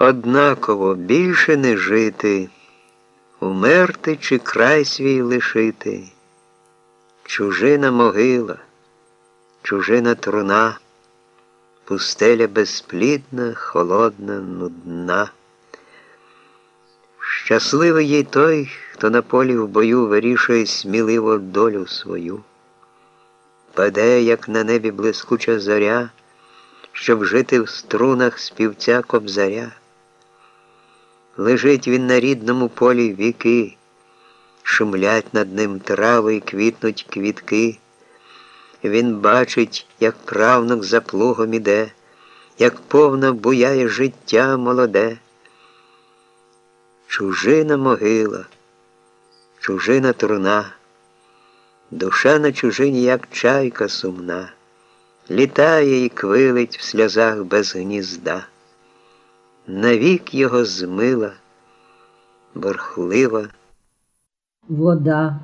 Однаково більше не жити, умерти чи край свій лишити, чужина могила, чужина труна, пустеля безплідна, холодна, нудна. Щасливий є той, хто на полі в бою вирішує сміливо долю свою. Паде, як на небі блискуча зоря, щоб жити в струнах співця кобзаря. Лежить він на рідному полі віки, шумлять над ним трави й квітнуть квітки. Він бачить, як правнук за плугом іде, як повно буяє життя молоде. Чужина могила, чужина труна, душа на чужині, як чайка сумна, літає і квилить в сльозах без гнізда. Навік його змила, борхлива. Вода